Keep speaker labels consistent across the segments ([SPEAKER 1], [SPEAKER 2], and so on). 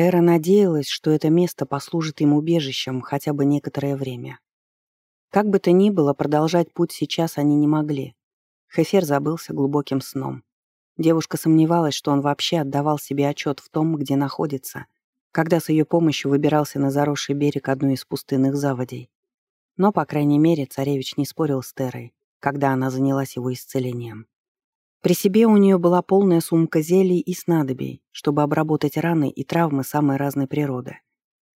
[SPEAKER 1] Тера надеялась, что это место послужит им убежищем хотя бы некоторое время. Как бы то ни было, продолжать путь сейчас они не могли. Хефер забылся глубоким сном. Девушка сомневалась, что он вообще отдавал себе отчет в том, где находится, когда с ее помощью выбирался на заросший берег одной из пустынных заводей. Но, по крайней мере, царевич не спорил с Терой, когда она занялась его исцелением. При себе у нее была полная сумка зелий и снадобий, чтобы обработать раны и травмы самой разной природы.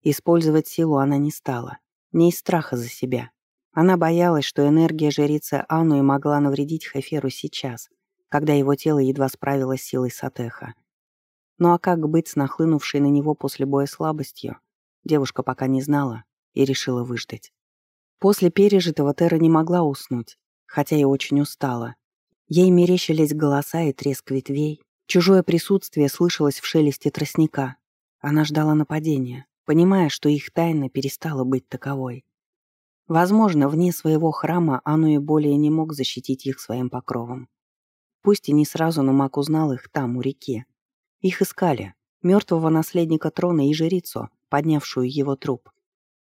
[SPEAKER 1] Использовать силу она не стала, не из страха за себя. Она боялась, что энергия жрицы Анну могла навредить Хеферу сейчас, когда его тело едва справилось с силой Сатеха. Ну а как быть с нахлынувшей на него после боя слабостью, девушка пока не знала и решила выждать. После пережитого Тера не могла уснуть, хотя и очень устала, Ей мерещились голоса и треск ветвей. Чужое присутствие слышалось в шелесте тростника. Она ждала нападения, понимая, что их тайна перестала быть таковой. Возможно, вне своего храма Ануи более не мог защитить их своим покровом. Пусть и не сразу, но маг узнал их там, у реки. Их искали, мертвого наследника трона и жрицу, поднявшую его труп.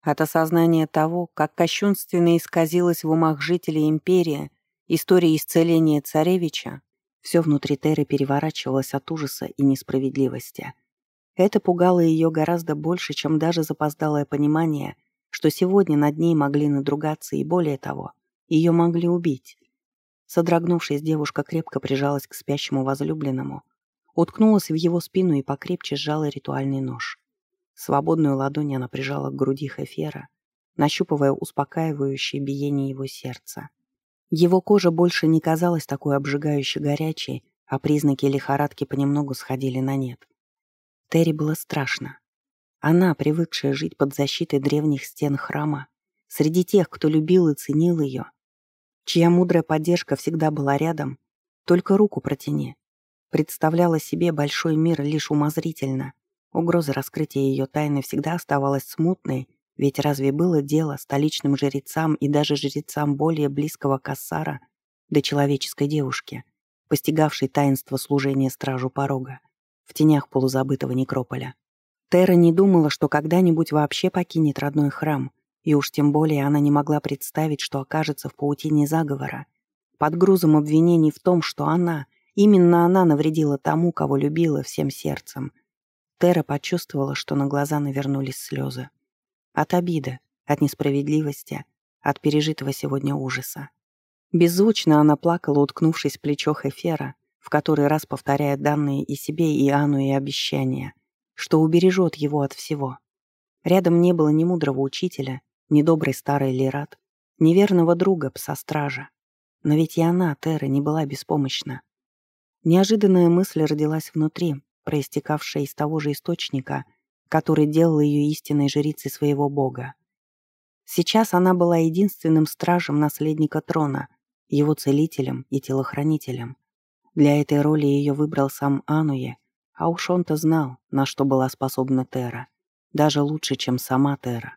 [SPEAKER 1] От осознания того, как кощунственно исказилась в умах жителей империи История исцеления царевича, все внутри Теры переворачивалось от ужаса и несправедливости. Это пугало ее гораздо больше, чем даже запоздалое понимание, что сегодня над ней могли надругаться и, более того, ее могли убить. Содрогнувшись, девушка крепко прижалась к спящему возлюбленному, уткнулась в его спину и покрепче сжала ритуальный нож. Свободную ладонь она прижала к груди Хефера, нащупывая успокаивающее биение его сердца. Его кожа больше не казалась такой обжигающе горячей, а признаки лихорадки понемногу сходили на нет. Терри было страшно. Она, привыкшая жить под защитой древних стен храма, среди тех, кто любил и ценил ее, чья мудрая поддержка всегда была рядом, только руку протяни, представляла себе большой мир лишь умозрительно. Угроза раскрытия ее тайны всегда оставалась смутной ведь разве было дело столичным жрецам и даже жрецам более близкого кассара до человеческой девушки, постигавшей таинство служения стражу порога в тенях полузабытого некрополя? Тера не думала, что когда-нибудь вообще покинет родной храм, и уж тем более она не могла представить, что окажется в паутине заговора, под грузом обвинений в том, что она, именно она навредила тому, кого любила всем сердцем. Тера почувствовала, что на глаза навернулись слезы. От обиды, от несправедливости, от пережитого сегодня ужаса. Беззвучно она плакала, уткнувшись в плечо Хефера, в который раз повторяя данные и себе, и Анну, и обещания, что убережет его от всего. Рядом не было ни мудрого учителя, ни доброй старой Лират, ни верного друга, пса-стража. Но ведь и она, Тера, не была беспомощна. Неожиданная мысль родилась внутри, проистекавшая из того же источника, который делал ее истинной жрицей своего бога. Сейчас она была единственным стражем наследника трона, его целителем и телохранителем. Для этой роли ее выбрал сам Ануе, а уж он-то знал, на что была способна Тера, даже лучше, чем сама Тера.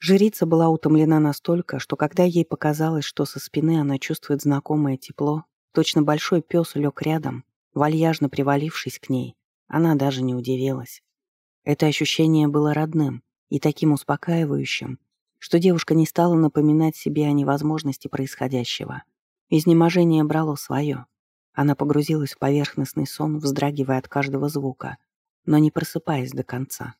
[SPEAKER 1] Жрица была утомлена настолько, что когда ей показалось, что со спины она чувствует знакомое тепло, точно большой пес лег рядом, вальяжно привалившись к ней, она даже не удивилась. Это ощущение было родным и таким успокаивающим, что девушка не стала напоминать себе о невозможности происходящего. Изнеможение брало свое. Она погрузилась в поверхностный сон, вздрагивая от каждого звука, но не просыпаясь до конца.